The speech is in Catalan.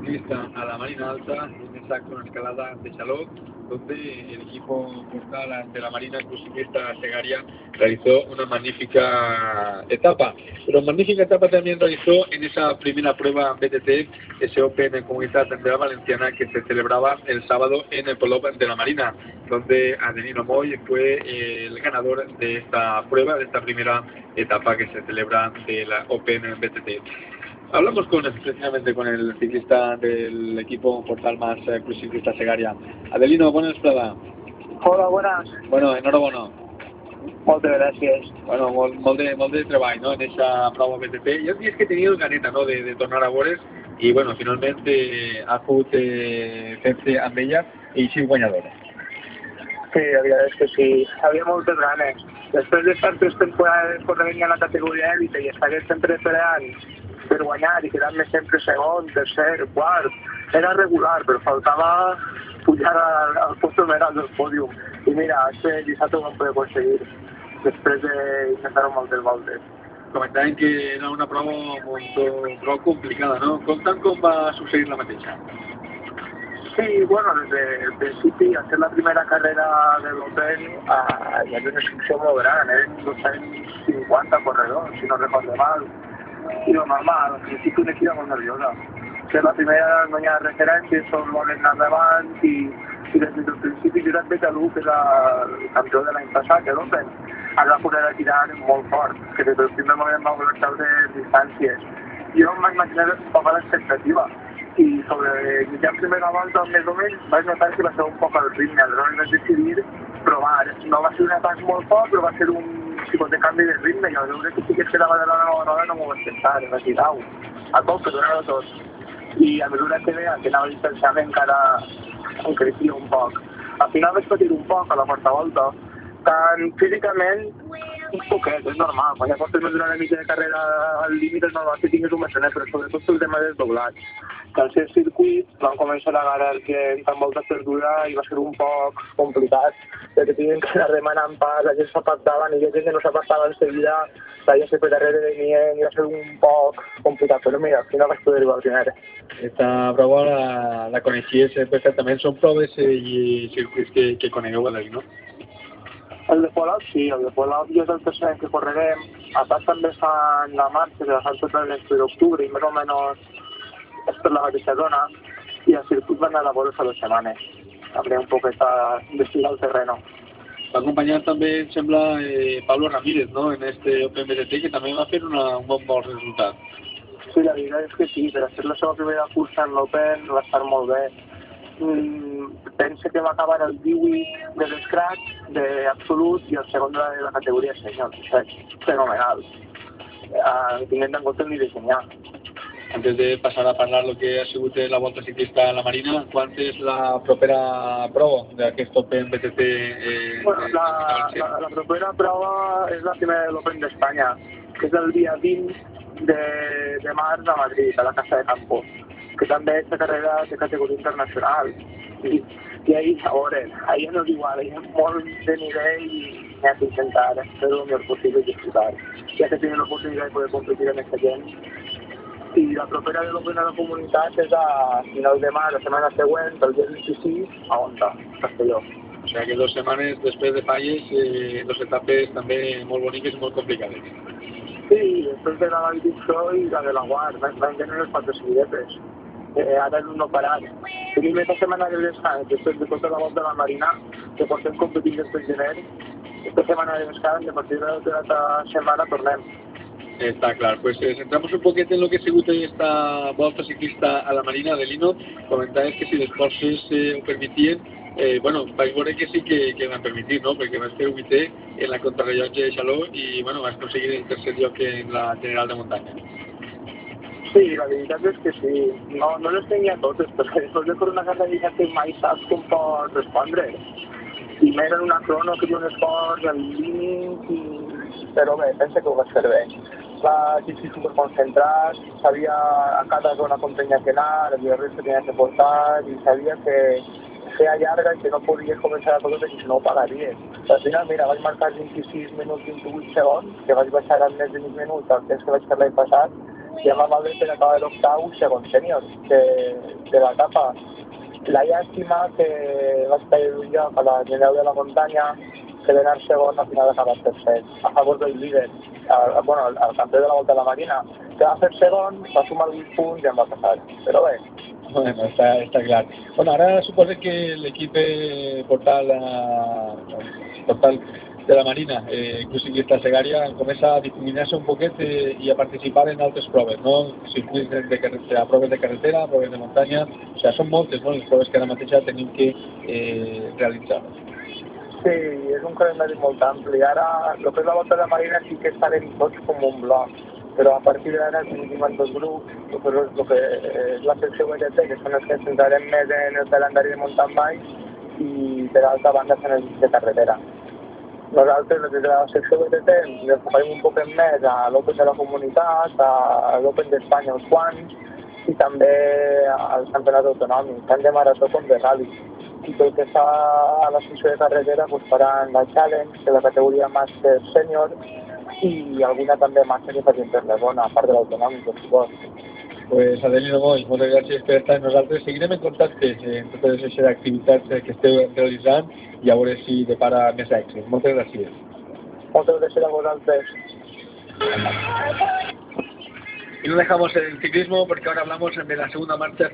ciclista a la Marina Alta, un exacto una escalada de Chalot, donde el equipo postal de la Marina Cruz Ciclista Segaria realizó una magnífica etapa. Pero magnífica etapa también realizó en esa primera prueba BTT, ese Open en Comunidad de la Valenciana que se celebraba el sábado en el Polop de la Marina, donde Adelino Moy fue el ganador de esta prueba, de esta primera etapa que se celebra de la Open BTT. Hablamos con precisamente con el ciclista del equipo Portal Más eh, Cruz Ciclista Segaria. Adelino, buenas tardes. Hola, buenas. Bueno, enhorabuena. Moltes gràcies. Bueno, molt, molt, de, molt de treball no? en aquesta prova BTP. Jo diria que tenia ganeta no? de, de tornar a veure i bueno, finalment eh, ha pogut eh, fer-se amb ella i ser guanyadora. Sí, la veritat és que sí. Havia moltes ganes. Després d'estar tres temporades corrent en la categoria élite i estar sempre esperant per guanyar i quedar-me sempre segon, tercer, quart, era regular, però faltava pujar al, al puesto numeral del pòdium. I mira, este dissabte ho vam poder aconseguir després d'intentar-ho moltes voltes. Comentaven que era una prova molt, prou complicada, no? Com tant com va succeir la mateixa? Sí, bueno, desde el principi, a ser la primera carrera de l'Open, uh, hi havia una inscripció molt gran, eren 250 corredors, si no recordo mal. I lo normal, al principi una equip molt nerviosa. Ser la primera ha referències, són molt anar endavant i, i des del principi Josep Betalú, que és el campió de l'any passat, de l'Open, ara va poder tirar molt fort, que des del primer moment va voler treure distàncies. Jo em vaig imaginar un poc a l'expectativa, i sobre mitja primera volta més o menys vaig notar que va ser un poc al ritme, aleshores vaig decidir provar. No va ser un atac molt fort, però va ser un tipus de canvi de ritme i al veure que sí que es quedava de la nova roda no m'ho vaig pensar, vaig dir, au, a tot, que donava tot. I a mesura que veia que anava distanciant encara em creixia un poc. Al final vaig patir un poc a la quarta volta, tant físicament un poquet, és normal, quan ja portes més d'una mitja de carrera al límit és normal que tinguis un mesonet, però sobretot el tema dels doblats. Que al ser circuit van començar a agarrar que en tan volta perdura i va ser un poc complicat, perquè tenien que anar demanant pas, la gent s'apartaven i la gent que no s'apartava enseguida feia sempre darrere de mi i va ser un poc complicat, però mira, al final vaig poder arribar al Esta prova la, la coneixies perfectament, són proves i circuits que, que conegueu a no? El de Polop sí, el de Polop jo és el tercer any que correrem. A part també fan la marxa, que la fan tot el mes d'octubre i més o menys és per la mateixa zona i el circuit van anar a veure fa dues setmanes. També un poc està d'estirar el terreno. Va acompanyar també, em sembla, eh, Pablo Ramírez, no?, en este Open BTT, que també va fer una, un bon, bon resultat. Sí, la veritat és que sí, per ser la seva primera cursa en l'Open va estar molt bé mm, pense que va acabar el 18 de l'escratch d'absolut i el segon de la, de la categoria senior. Això és fenomenal. Eh, tinguent en compte el nivell. Antes de passar a parlar el que ha sigut la volta ciclista a la Marina, quan és la propera prova d'aquest Open BTT? Eh, bueno, la, la, la propera prova és la primera de l'Open d'Espanya, que és el dia 20 de, de març a Madrid, a la Casa de Campo que també és de carrera de categoria internacional. I, i ahí, a veure, ahí no és igual, ahí ha molt de nivell i ha que intentar fer el millor possible i disfrutar. Ja que tenen l'oportunitat de poder competir amb aquesta gent. I la propera de a la comunitat és a final de març, la setmana següent, el dia 26, a Onda, Castelló. O sigui que dues setmanes després de falles, eh, dues etapes també molt boniques i molt complicades. Sí, després de la Valdició i la de la Guard, van tenir les quatre seguidetes eh, ara no parat. Tenim aquesta setmana de descans, després de tota la volta de la Marina, que portem competint després de gener. Esta setmana de descans, a partir de l'altra setmana tornem. Está claro, pues eh, centramos un poquito en lo que ha sigut esta volta ciclista a la Marina de Lino. Comentaves que si les forces eh, ho permitien, eh, bueno, vaig que sí que, que van permitir, no? perquè vas fer un vuitè en la contrarrellotge de Xaló i bueno, vas aconseguir el tercer lloc en la general de muntanya. Sí, la veritat és que sí. No, no les tenia totes, perquè després de fer una carrera que mai saps com pot respondre. I més en una crono que un esforç al límit, i... però bé, penso que ho vaig fer bé. Va així superconcentrat, sabia a cada zona com tenia que anar, el guerrer que tenia que portar, i sabia que feia llarga i que no podies començar a tot perquè si no ho pagaries. Al final, mira, vaig marcar 26 minuts 28 segons, que vaig baixar en més de mig minut el temps que vaig fer l'any passat, i amb el per acabar l'octau segon sènior de, de l'etapa. La llàstima que va estar un lloc a la General de la Muntanya que d'anar segon al final acabar tercer, a favor del líder, a, bueno, el, el campió de la Volta de la Marina, que va fer segon, va sumar 8 punts i em va passar. Però bé, Bueno, està, està clar. Bueno, ara suposo que l'equip eh, portal, eh, portal de la Marina, eh, ciclista Segària, comença a difuminar-se un poquet eh, i a participar en altres proves, no? Circuits de, de carretera, proves de carretera, proves de muntanya, o sigui, són moltes no? les proves que ara mateix tenim que eh, realitzar. Sí, és un calendari molt ampli. Ara, el que és la volta de Marina sí que estarem tots com un bloc però a partir d'ara dividim en dos grups, però el que és la secció VTT, que són els que centrarem més en el calendari de mountain bike i per altra banda són els de carretera. Nosaltres, des de la secció VTT, ens enfocarem un poc més a l'Open de la comunitat, a l'Open d'Espanya, els quants, i també al campionat autonòmic, tant de marató com de I pel que fa a la secció de carretera, doncs faran la Challenge, és la categoria Master Senior, i alguna també massa que facin per la zona, a part de l'autonòmic, per supost. Pues Adelino Moll, moltes gràcies per estar amb nosaltres. Seguirem en contacte en totes aquestes activitats que esteu realitzant i a veure si depara més èxit. Moltes gràcies. Moltes gràcies a vosaltres. Y no dejamos el ciclismo porque ahora hablamos de la segunda marcha